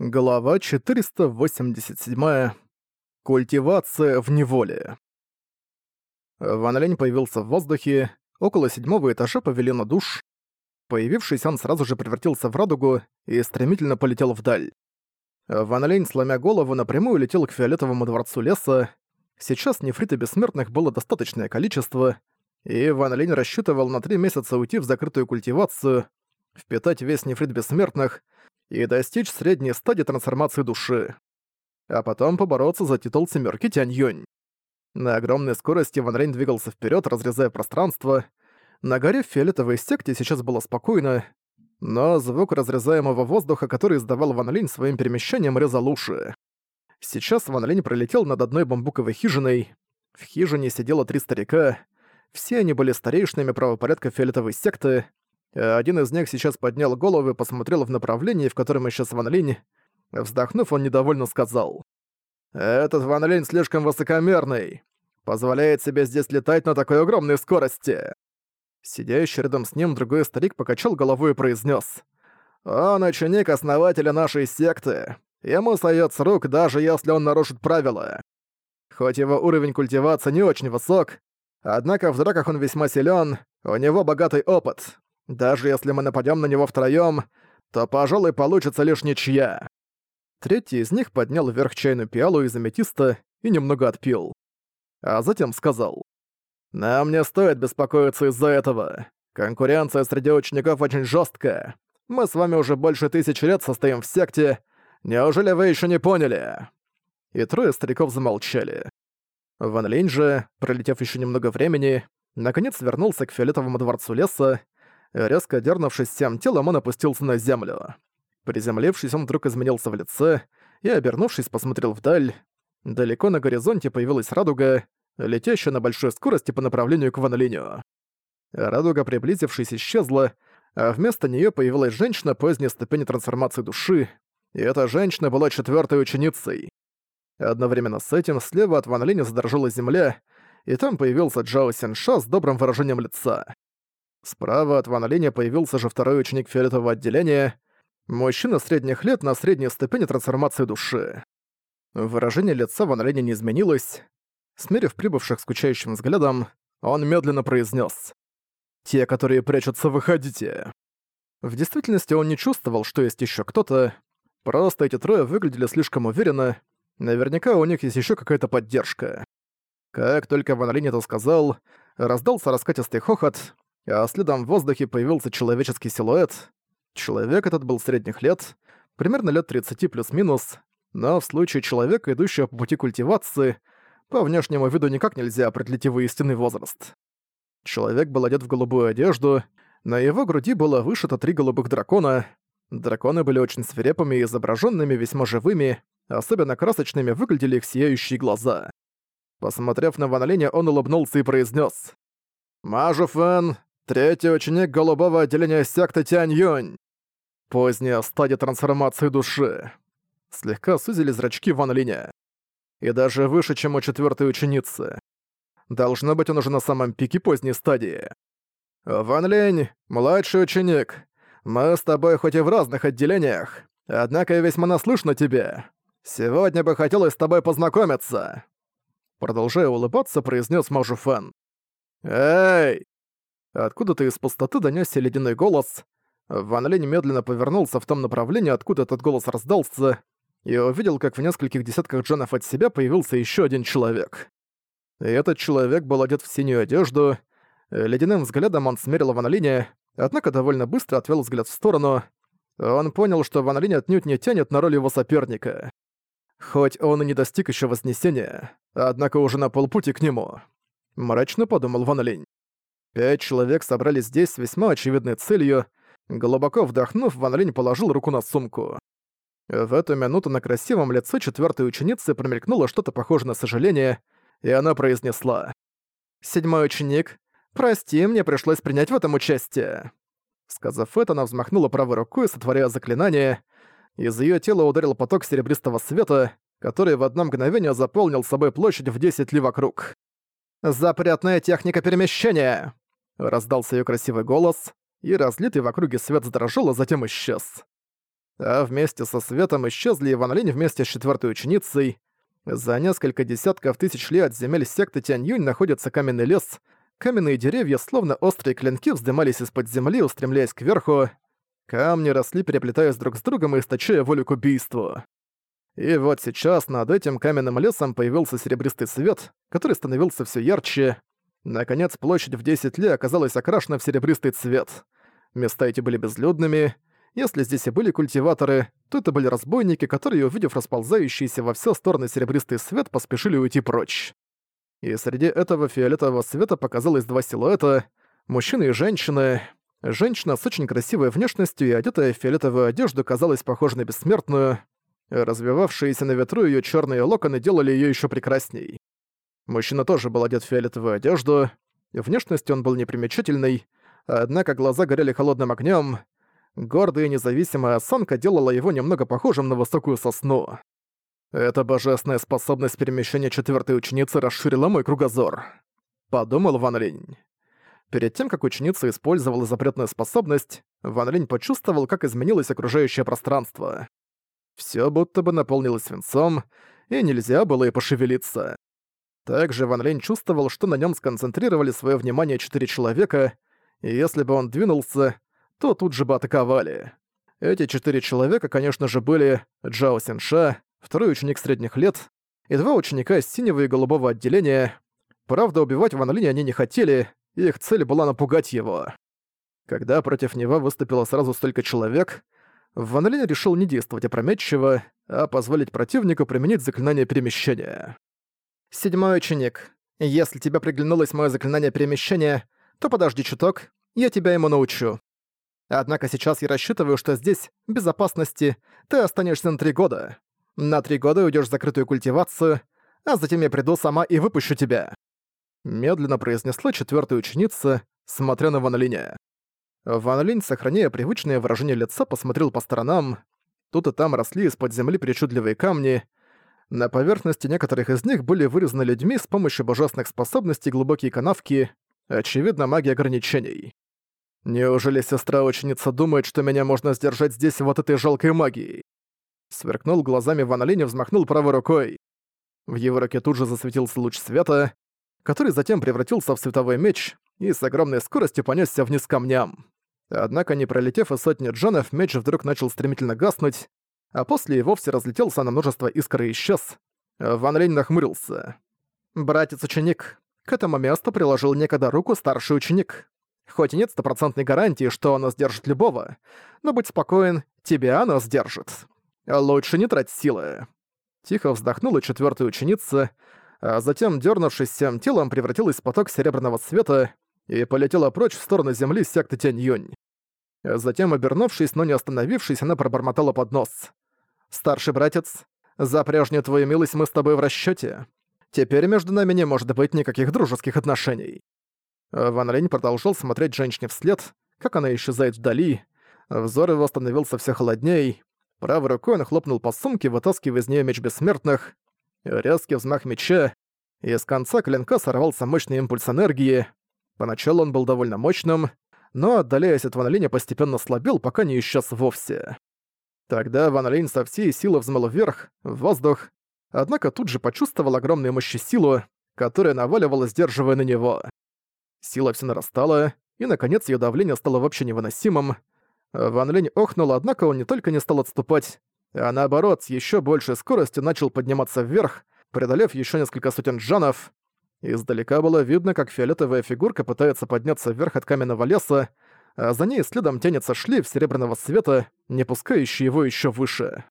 Глава 487. Культивация в неволе. Ван Лень появился в воздухе, около седьмого этажа павильона душ. Появившись, он сразу же превратился в радугу и стремительно полетел вдаль. Ван Лень, сломя голову, напрямую летел к фиолетовому дворцу леса. Сейчас нефрита бессмертных было достаточное количество, и Ван Лень рассчитывал на три месяца уйти в закрытую культивацию, впитать весь нефрит бессмертных — и достичь средней стадии трансформации души. А потом побороться за титул семерки Тянь-Юнь. На огромной скорости Ван Рейн двигался вперед, разрезая пространство. На горе в фиолетовой секте сейчас было спокойно, но звук разрезаемого воздуха, который издавал Ван Линь своим перемещением, резал уши. Сейчас Ван Линь пролетел над одной бамбуковой хижиной. В хижине сидело три старика. Все они были старейшинами правопорядка фиолетовой секты, один из них сейчас поднял голову и посмотрел в направлении, в котором исчез Ван Линь. Вздохнув, он недовольно сказал. «Этот Ван Линь слишком высокомерный. Позволяет себе здесь летать на такой огромной скорости». Сидящий рядом с ним другой старик покачал головой и произнес: «Он ученик основателя нашей секты. Ему сойдёт с рук, даже если он нарушит правила. Хоть его уровень культивации не очень высок, однако в драках он весьма силен, у него богатый опыт. Даже если мы нападем на него втроём, то, пожалуй, получится лишь ничья». Третий из них поднял вверх чайную пиалу из аметиста и немного отпил. А затем сказал. «Нам не стоит беспокоиться из-за этого. Конкуренция среди учеников очень жесткая. Мы с вами уже больше тысячи лет состоим в секте. Неужели вы еще не поняли?» И трое стариков замолчали. Ван Линь же, пролетев еще немного времени, наконец вернулся к фиолетовому дворцу леса Резко дернувшись всем телом, он опустился на землю. Приземлившись, он вдруг изменился в лице и, обернувшись, посмотрел вдаль. Далеко на горизонте появилась радуга, летящая на большой скорости по направлению к Ванолиню. Радуга, приблизившись, исчезла, а вместо нее появилась женщина поздней ступени трансформации души, и эта женщина была четвертой ученицей. Одновременно с этим слева от Ван Линя задрожала земля, и там появился Джао Синша с добрым выражением лица. Справа от Ван Линя появился же второй ученик фиолетового отделения, мужчина средних лет на средней ступени трансформации души. Выражение лица Ван Линя не изменилось. Смерив прибывших скучающим взглядом, он медленно произнес: «Те, которые прячутся, выходите!» В действительности он не чувствовал, что есть еще кто-то, просто эти трое выглядели слишком уверенно, наверняка у них есть еще какая-то поддержка. Как только Ван Линь это сказал, раздался раскатистый хохот, а следом в воздухе появился человеческий силуэт. Человек этот был средних лет, примерно лет 30 плюс-минус, но в случае человека, идущего по пути культивации, по внешнему виду никак нельзя определить его истинный возраст. Человек был одет в голубую одежду, на его груди было вышито три голубых дракона. Драконы были очень свирепыми и изображенными весьма живыми, особенно красочными выглядели их сияющие глаза. Посмотрев на Ван он улыбнулся и произнес: «Мажу Фэн, Третий ученик голубого отделения секты Тянь-Юнь. Поздняя стадия трансформации души. Слегка сузили зрачки Ван Линя. И даже выше, чем у четвертой ученицы. Должно быть, он уже на самом пике поздней стадии. «Ван Линь, младший ученик, мы с тобой хоть и в разных отделениях, однако я весьма наслышан тебе. Сегодня бы хотелось с тобой познакомиться». Продолжая улыбаться, произнес Мажу Фэн. «Эй, Откуда-то из пустоты донёсся ледяной голос. Ван Линь медленно повернулся в том направлении, откуда этот голос раздался, и увидел, как в нескольких десятках джанов от себя появился ещё один человек. И этот человек был одет в синюю одежду. Ледяным взглядом он смерил Ван Линя, однако довольно быстро отвел взгляд в сторону. Он понял, что Ван Линь отнюдь не тянет на роль его соперника. Хоть он и не достиг ещё вознесения, однако уже на полпути к нему. Мрачно подумал Ван Линь. Пять человек собрались здесь с весьма очевидной целью. Глубоко вдохнув, Ван Линь положил руку на сумку. В эту минуту на красивом лице четвертой ученицы промелькнуло что-то похожее на сожаление, и она произнесла. «Седьмой ученик, прости, мне пришлось принять в этом участие». Сказав это, она взмахнула правой рукой, сотворяя заклинание. Из её тела ударил поток серебристого света, который в одно мгновение заполнил собой площадь в 10 ли вокруг. «Запретная техника перемещения!» Раздался её красивый голос, и разлитый в округе свет задрожал, а затем исчез. а вместе со Светом исчезли и Ван Линь вместе с четвертой ученицей. За несколько десятков тысяч лет земель секты Тянь-Юнь находится каменный лес, каменные деревья, словно острые клинки, вздымались из-под земли, устремляясь кверху. Камни росли, переплетаясь друг с другом и источая волю к убийству. И вот сейчас над этим каменным лесом появился серебристый свет, который становился все ярче. Наконец, площадь в 10 ли оказалась окрашена в серебристый цвет. Места эти были безлюдными, если здесь и были культиваторы, то это были разбойники, которые, увидев расползающийся во все стороны серебристый свет, поспешили уйти прочь. И среди этого фиолетового света показалось два силуэта — мужчина и женщина. Женщина с очень красивой внешностью и одетая в фиолетовую одежду казалась похожей на бессмертную. Развивавшиеся на ветру ее черные локоны делали ее еще прекрасней. Мужчина тоже был одет в фиолетовую одежду. Внешностью он был непримечательный, однако глаза горели холодным огнем. Гордая и независимая осанка делала его немного похожим на высокую сосну. Эта божественная способность перемещения четвертой ученицы расширила мой кругозор. Подумал Ван Линь. Перед тем, как ученица использовала запретную способность, Ван Линь почувствовал, как изменилось окружающее пространство. Всё будто бы наполнилось свинцом, и нельзя было и пошевелиться. Также Ван Линь чувствовал, что на нём сконцентрировали своё внимание четыре человека, и если бы он двинулся, то тут же бы атаковали. Эти четыре человека, конечно же, были Джао Синша, второй ученик средних лет, и два ученика из синего и голубого отделения. Правда, убивать Ван Линь они не хотели, их цель была напугать его. Когда против него выступило сразу столько человек, Ван Линь решил не действовать опрометчиво, а позволить противнику применить заклинание перемещения. «Седьмой ученик, если тебе приглянулось мое заклинание перемещения, то подожди чуток, я тебя ему научу. Однако сейчас я рассчитываю, что здесь, в безопасности, ты останешься на три года. На три года уйдешь в закрытую культивацию, а затем я приду сама и выпущу тебя». Медленно произнесла четвертая ученица, смотря на Ван Линя. Сохраняя привычное выражение лица, посмотрел по сторонам. Тут и там росли из-под земли причудливые камни. На поверхности некоторых из них были вырезаны людьми с помощью божественных способностей глубокие канавки, очевидно, магия ограничений. Неужели сестра-ученица думает, что меня можно сдержать здесь вот этой жалкой магией? Сверкнул глазами Ван Линь и взмахнул правой рукой. В его руке тут же засветился луч света, который затем превратился в световой меч и с огромной скоростью понесся вниз камням. Однако, не пролетев и сотни джанов, меч вдруг начал стремительно гаснуть, а после и вовсе разлетелся на множество искр и исчез. Ван Линь нахмурился. «Братец-ученик, к этому месту приложил некогда руку старший ученик. Хоть и нет стопроцентной гарантии, что оно сдержит любого, но будь спокоен, тебя оно сдержит. Лучше не трать силы». Тихо вздохнула четвертая ученица, а затем, дернувшись всем телом, превратилась в поток серебряного света и полетела прочь в сторону земли секты Тянь-Юнь. Затем, обернувшись, но не остановившись, она пробормотала под нос. «Старший братец, за прежнюю твою милость мы с тобой в расчёте. Теперь между нами не может быть никаких дружеских отношений». Ван Линь продолжал смотреть женщине вслед, как она исчезает вдали. Взор его становился все холодней. Правой рукой он хлопнул по сумке, вытаскивая из нее меч бессмертных. Резкий взмах меча, и с конца клинка сорвался мощный импульс энергии. Поначалу он был довольно мощным, но, отдаляясь от Ван Линя, постепенно слабел, пока не исчез вовсе. Тогда Ван Линь со всей силы взмыл вверх, в воздух, однако тут же почувствовал огромную мощь силу, которая наваливалась, сдерживая на него. Сила все нарастала, и, наконец, ее давление стало вообще невыносимым. Ван Линь охнул, однако он не только не стал отступать, а наоборот, с еще большей скоростью начал подниматься вверх, преодолев еще несколько сотен джанов. Издалека было видно, как фиолетовая фигурка пытается подняться вверх от каменного леса, а за ней следом тянется шлейф серебряного света, не пускающий его еще выше.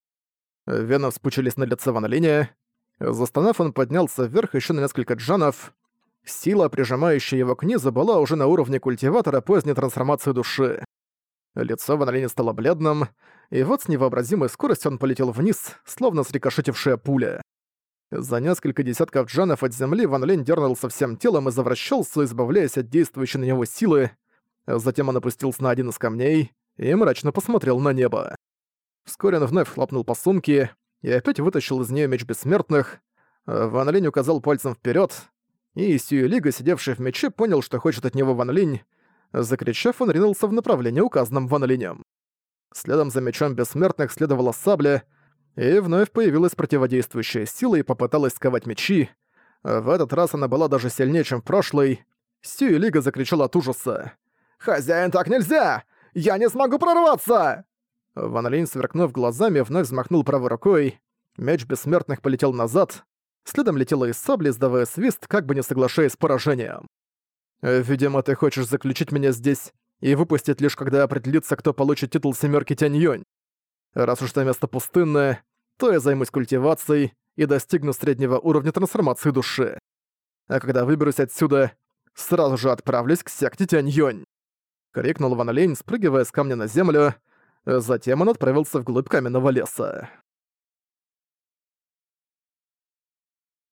Вены вспучились на лице Ван Линя. Застонав, он поднялся вверх еще на несколько джанов, Сила, прижимающая его к низу, была уже на уровне культиватора поздней трансформации души. Лицо Ван стало бледным, и вот с невообразимой скоростью он полетел вниз, словно срикошетившая пуля. За несколько десятков джанов от земли Ван Линь дернулся всем телом и завращался, избавляясь от действующей на него силы. Затем он опустился на один из камней и мрачно посмотрел на небо. Вскоре он вновь хлопнул по сумке и опять вытащил из нее меч бессмертных. Ван Линь указал пальцем вперед, и Сюэлига, сидевший в мече, понял, что хочет от него Ван Линь. Закричав, он ринулся в направлении, указанном Ван Линем. Следом за мечом бессмертных следовала сабля, и вновь появилась противодействующая сила и попыталась сковать мечи. В этот раз она была даже сильнее, чем в прошлый. Сью Лига закричала от ужаса. «Хозяин, так нельзя! Я не смогу прорваться!» Ван Линь, сверкнув глазами, вновь взмахнул правой рукой. Меч бессмертных полетел назад. Следом летела из сабли, сдавая свист, как бы не соглашаясь с поражением. «Видимо, ты хочешь заключить меня здесь и выпустить лишь когда определится, кто получит титул «семерки Тянь-Юнь». Раз уж это место пустынное, то я займусь культивацией и достигну среднего уровня трансформации души. А когда выберусь отсюда, сразу же отправлюсь к секте Тянь-Юнь. Крикнул Ван Лень, спрыгивая с камня на землю. Затем он отправился вглубь каменного леса.